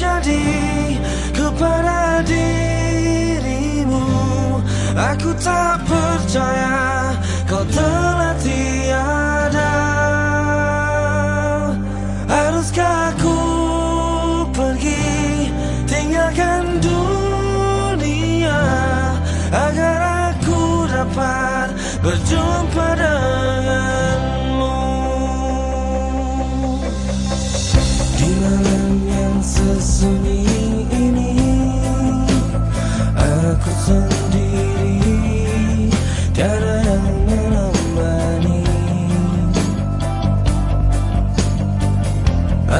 Terjadi dirimu. Aku tak percaya kau telah tiada. Haruskah aku pergi? Tinggalkan dunia Agar aku dapat berjumpa denganmu